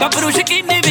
Tá pro jeito que me